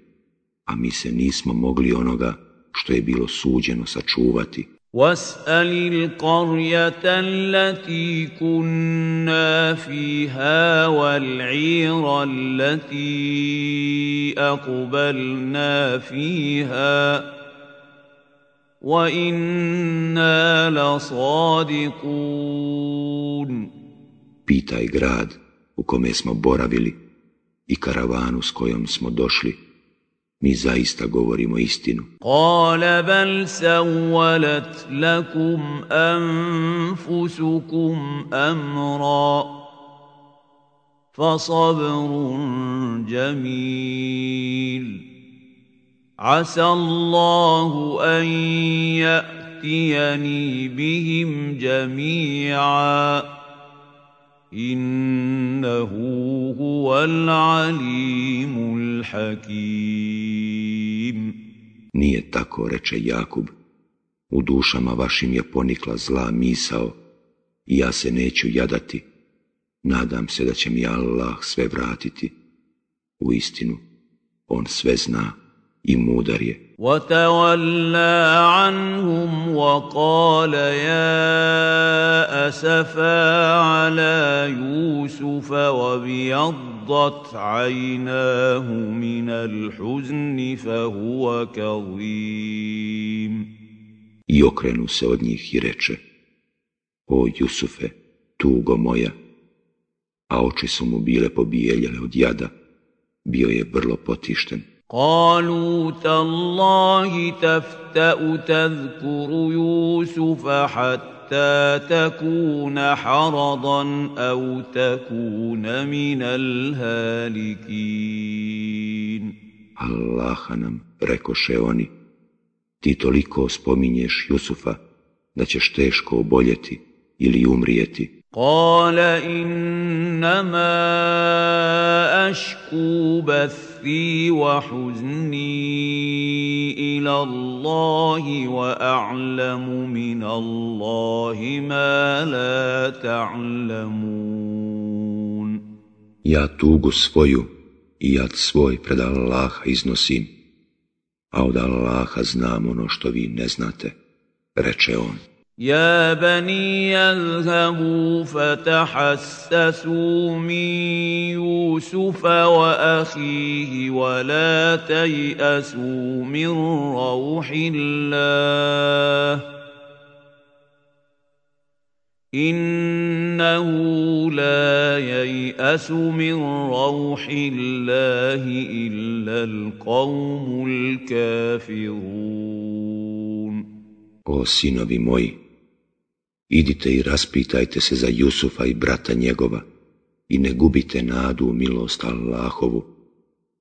a mi se nismo mogli onoga što je bilo suđeno sačuvati. واسأل القرية التي كنا فيها والعير التي أقبلنا فيها. وإنا لصادقون. Pitaj grad u kome smo boravili i karavanu s kojom smo došli, mi zaista govorimo istinu. قال بل سولت لكم أنفسكم أمرا فصبر جميل عسى الله أن يأتيني بهم جميعا إنه هو العليم الحكيم Nije tako, reče Jakub. U dušama vašim je ponikla zla misao i ja se neću jadati. Nadam se da će mi Allah sve vratiti. U istinu, on sve zna i mudar je. وتولى عنهم وقال يا أسفا على يوسف وابيضت عيناه من الحزن فهو كظيم I okrenu se od njih i reče, O Jusufe, tugo moja, a oči su mu bile pobijeljele od jada, bio je vrlo potišten. قالوا تالله تفتأ تذكر يوسف حتى تكون حرضا أو تكون من الهالكين Allaha nam, rekoše oni, ti toliko spominješ Jusufa da ćeš teško oboljeti ili umrijeti. قال إنما أشكو بثي وحزني إلى الله وأعلم من الله ما لا تعلمون Ja tugu svoju i jad svoj pred Allaha iznosim, a od Allaha znam ono što vi ne znate, reče on. يا بني اذهبوا فتحسسوا من يوسف وأخيه ولا تيأسوا من روح الله إنه لا ييأس من روح الله إلا القوم الكافرون. O sinovi moji, idite i raspitajte se za Jusufa i brata njegova i ne gubite nadu u milost Allahovu,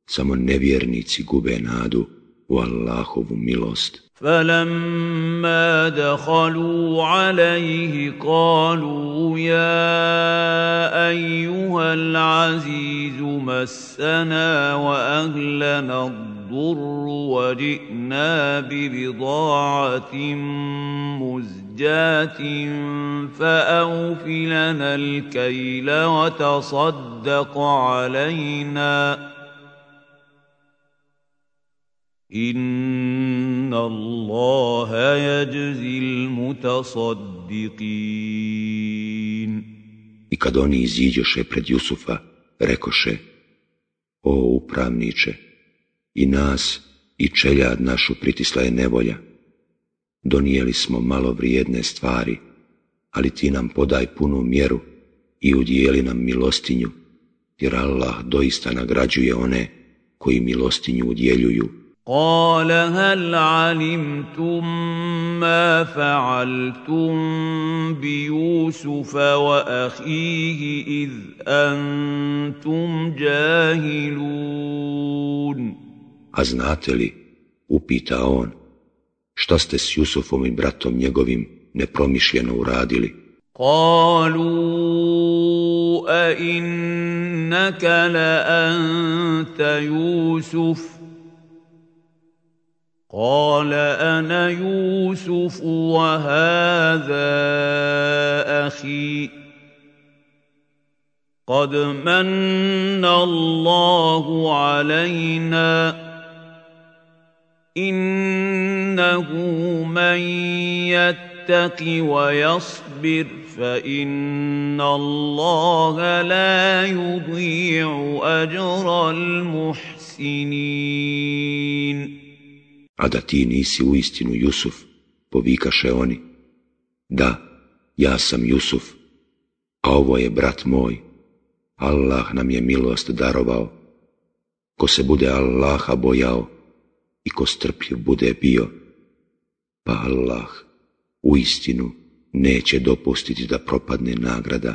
samo nevjernici gube nadu u Allahovu milost. فلما دخلوا عليه قالوا يا ايها العزيز مسنا واهلنا الضر وجئنا ببضاعة مزجاة فاوف لنا الكيل وتصدق علينا. إن الله يجزي المتصدقين. I kad oni iziđoše pred Jusufa, rekoše, o upravniče, i nas i čeljad našu pritisla je nevolja. Donijeli smo malo vrijedne stvari, ali ti nam podaj punu mjeru i udijeli nam milostinju, jer Allah doista nagrađuje one koji milostinju udjeljuju. قال هل علمتم ما فعلتم بيوسف واخيه اذ انتم جاهلون A znate li, upita on, šta ste s Jusufom i bratom njegovim nepromišljeno uradili? قالوا أئنك لأنت يوسف قال أنا يوسف وهذا أخي قد من الله علينا إنه من يتق ويصبر فإن الله لا يضيع أجر المحسنين A da ti nisi u istinu Jusuf, povikaše oni. Da, ja sam Jusuf, a ovo je brat moj. Allah nam je milost darovao. Ko se bude Allaha bojao i ko strpljiv bude bio, pa Allah u istinu neće dopustiti da propadne nagrada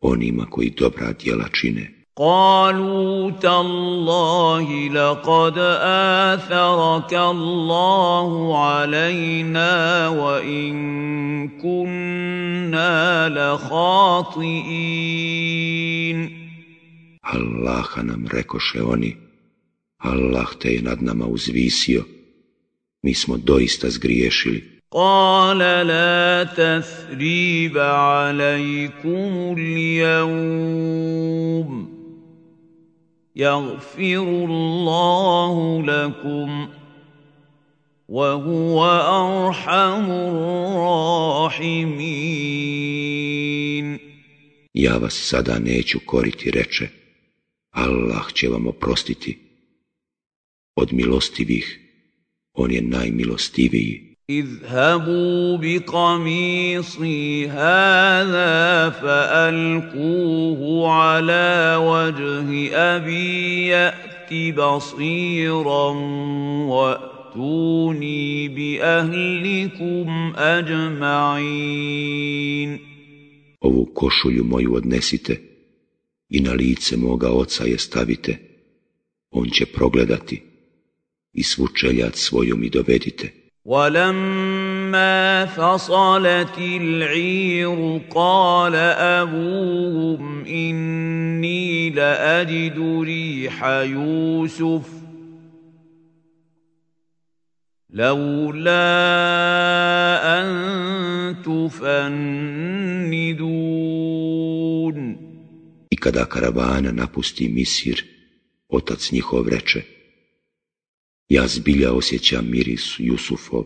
onima koji dobra djela čine. قالوا تالله لقد آثرك الله علينا وإن كنا لخاطئين Allaha nam rekoše oni, Allah te je nad nama uzvisio, mi smo doista zgriješili. قال لا تثريب عليكم اليوم يغفر الله لكم وهو أرحم الراحمين Ja vas sada neću koriti, reče, Allah će vam oprostiti. Od milostivih, on je najmilostiviji. اذهبوا بقميصي هذا فألقوه على وجه أبي يأت بصيرا واتوني باهلكم اجمعين Ovu košulju moju odnesite i na lice moga oca je stavite. On će progledati Isvučeljat svojom i dovedite. وَلَمَّا فَصَلَتِ الْعِيرُ قَالَ أَبُوهُمْ إِنِّي لَأَجِدُ رِيحَ يُوسُفَ لَوْلَا أَن تُفَنِّدُونَ إِذَا كَرَبَانَ نَطَّسَ مِصْرَ أَتَتْ نِخُوَ رَجَعَ ja zbilja osjećam miris Jusufov,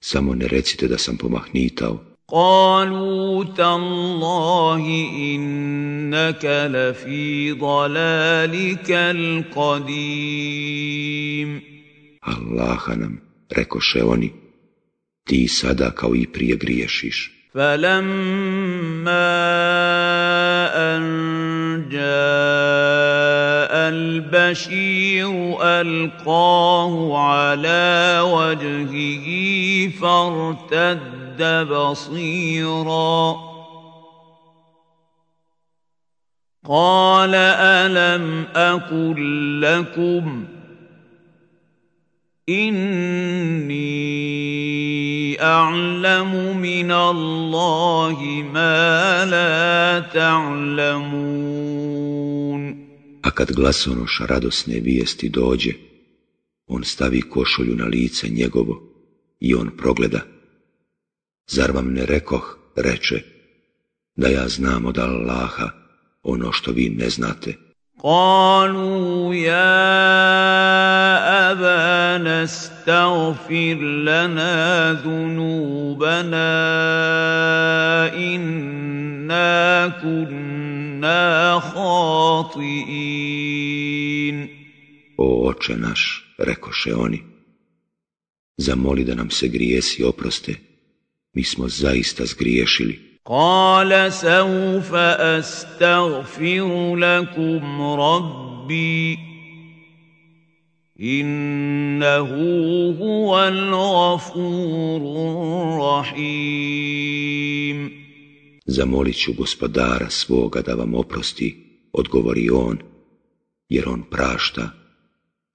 samo ne recite da sam pomahnitao. قالوا تالله انك لفي ضلالك القديم Allaha nam, rekoše oni, ti sada kao i prije griješiš. فلما ان جاء البشير القاه على وجهه فارتد بصيرا قال الم أقل لكم اني اعلم من الله ما لا تعلمون A kad glasonoša radosne vijesti dođe, on stavi košulju na lice njegovo i on progleda. Zar vam ne rekoh, reče, da ja znam od Allaha ono što vi ne znate. قالوا يا ابانا استغفر لنا ذنوبنا انا كنا خاطئين O oče naš, rekoše oni, zamoli da nam se grijesi oproste, mi smo zaista zgriješili. Kale saufa astagfiru lakum rabbi, innahu huval rahim. Zamolit ću gospodara svoga da vam oprosti, odgovori on, jer on prašta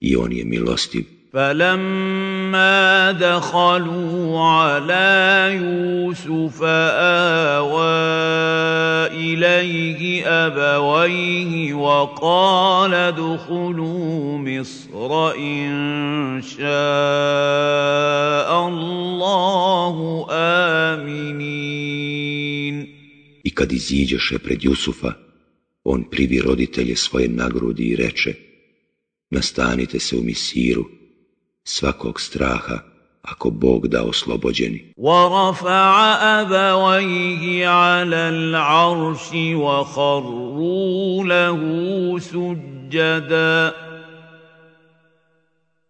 i on je milostiv. فلما دخلوا على يوسف آوى إليه أبويه وقال ادخلوا مصر إن شاء الله آمنين I kad iziđeše pred Jusufa, on privi roditelje svoje na grudi i reče, nastanite se u Misiru, svakog straha, ako Bog da oslobođeni. ورفع أبويه على العرش وخروا له سجدا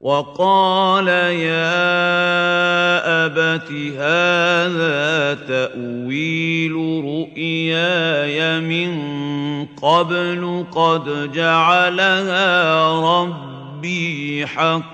وقال يا أبت هذا تأويل رؤياي من قبل قد جعلها ربي حقا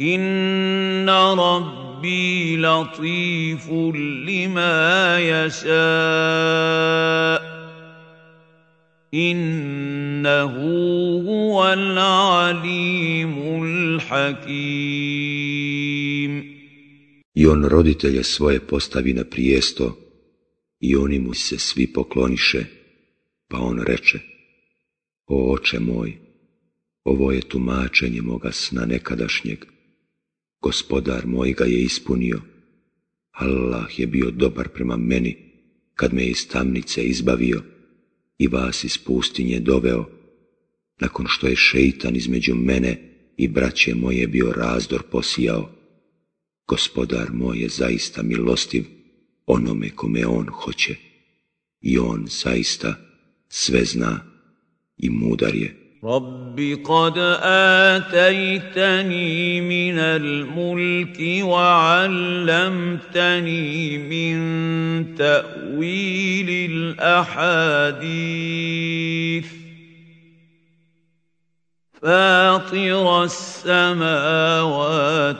ان ربي لطيف لما يشاء انه هو العليم الحكيم I on roditelje svoje postavi na prijesto i oni mu se svi pokloniše, pa on reče, O oče moj, ovo je tumačenje moga sna nekadašnjeg, gospodar moj ga je ispunio, Allah je bio dobar prema meni, kad me iz tamnice izbavio i vas iz pustinje doveo, nakon što je šeitan između mene i braće moje bio razdor posijao. Gospodar moj je zaista milostiv onome kome on hoće i on zaista sve zna i mudar je. رب قد آتيتني من الملك وعلمتني من تأويل الأحاديث. فاطر السماوات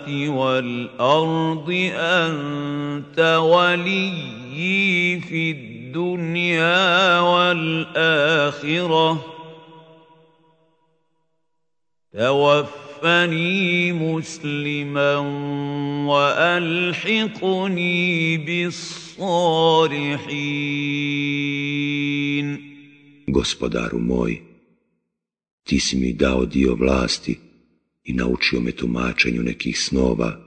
والأرض أنت وليي في الدنيا والآخرة. توفني مسلما والحقني بالصالحين Gospodaru moj, ti si mi dao dio vlasti i naučio me tumačenju nekih snova,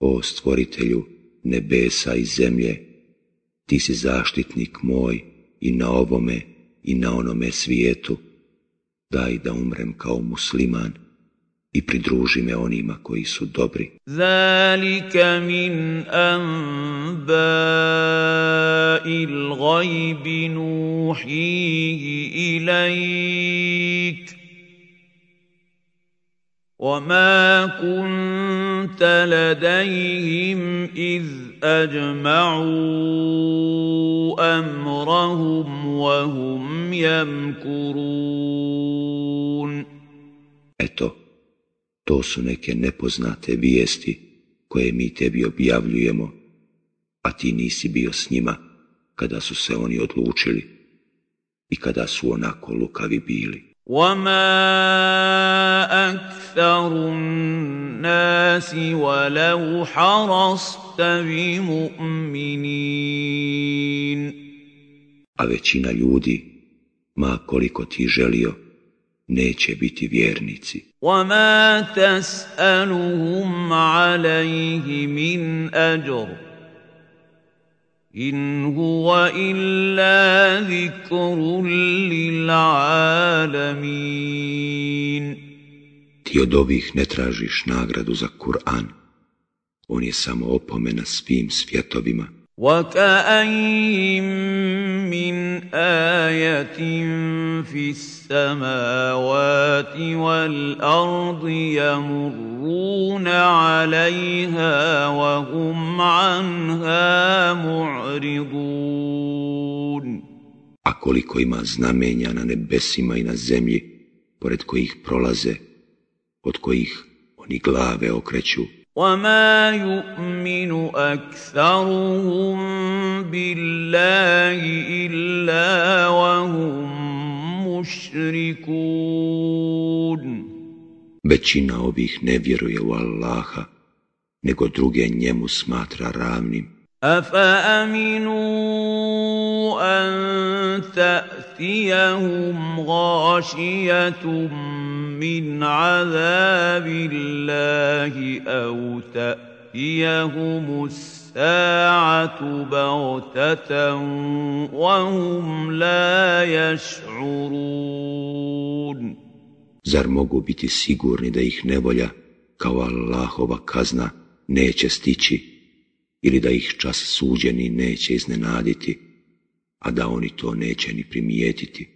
o stvoritelju nebesa i zemlje, ti si zaštitnik moj i na ovome i na onome svijetu, Daj da umrem kao musliman i pridruži me onima koji su dobri. Zalika min anba'il gajbi nuhihi ilajk. وما كنت لديهم إذ أجمعوا أمرهم وهم يمكرون Eto, to su neke nepoznate vijesti koje mi tebi objavljujemo, a ti nisi bio s njima kada su se oni odlučili i kada su onako lukavi bili. وما أكثر الناس ولو حرصت بمؤمنين A većina ljudi, ma koliko ti želio, neće biti vjernici. وما تسألهم عليه من أجر إن هو إلا ذكر للعالمين Ti od ovih ne tražiš nagradu za Kur'an, on je samo opomena svim svjetovima. وكأين من آية في السماوات والأرض يمرون عليها وهم عنها معرضون A koliko ima znamenja na nebesima i na zemlji, pored kojih prolaze, od kojih oni glave okreću, وما يؤمن أكثرهم بالله إلا وهم مشركون većina ovih ne vjeruje u Allaha, nego druge njemu smatra ravnim. أفأمنوا أن تأتيهم غاشية من عذاب الله أو تأتيهم الساعة بغتة وهم لا يشعرون Zar mogu biti sigurni da ih nevolja, kao Allahova kazna, neće stići ili da ih čas suđeni neće iznenaditi, a da oni to neće ni primijetiti.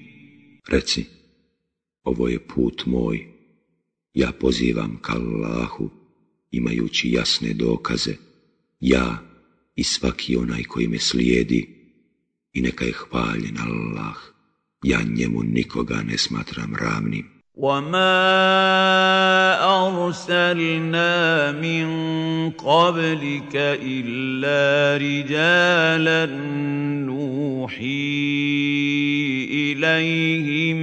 Reci, ovo je put moj, ja pozivam ka Allahu, imajući jasne dokaze, ja i svaki onaj koji me slijedi, i neka je hvaljen Allah, ja njemu nikoga ne smatram ravnim. وما أرسلنا من قبلك إلا رجالا نوحي إليهم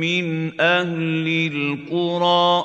من أهل القرى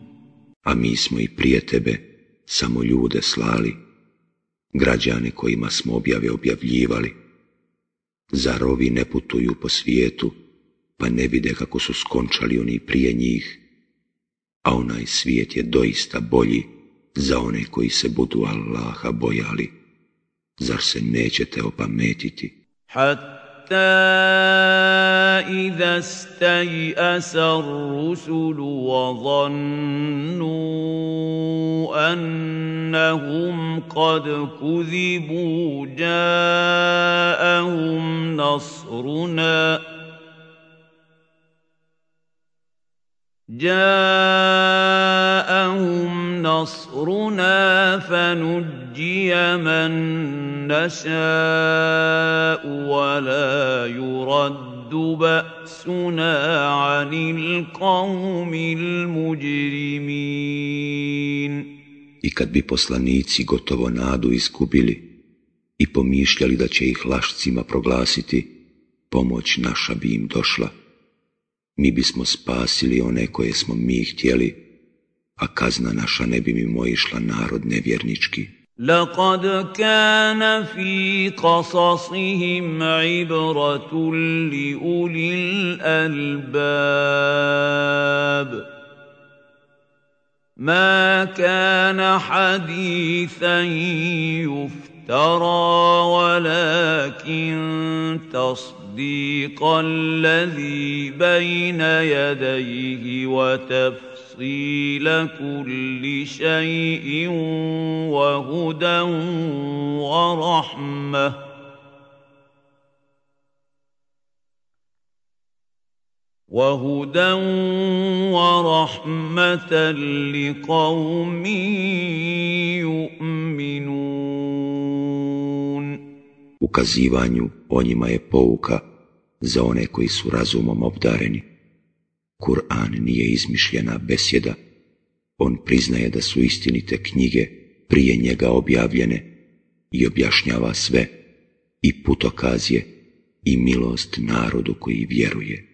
A mi smo i prije tebe samo ljude slali, građane kojima smo objave objavljivali. Zar ovi ne putuju po svijetu, pa ne vide kako su skončali oni prije njih? a onaj svijet je doista bolji za one koji se budu Allaha bojali. Zar se nećete opametiti? إذا استيأس الرسل وظنوا أنهم قد كذبوا جاءهم نصرنا ۖ جاءهم نصرنا فنجي من نشاء ولا يرد بأسنا عن القوم المجرمين I kad bi poslanici gotovo nadu iskubili i pomišljali da će ih lašcima proglasiti, pomoć naša bi im došla mi bismo spasili one koje smo mi htjeli, a kazna naša ne bi mimo išla narod nevjernički. لقد كان في قصصهم عبرة لأولي الألباب ما كان حديثا يفترى ولكن تصديق الذي بين يديه وتفصيل كل شيء وهدى ورحمة. وهدى ورحمة لقوم يؤمنون. Ukazivanju o njima je pouka za one koji su razumom obdareni. Kur'an nije izmišljena besjeda, on priznaje da su istinite knjige prije njega objavljene i objašnjava sve i putokaz je i milost narodu koji vjeruje.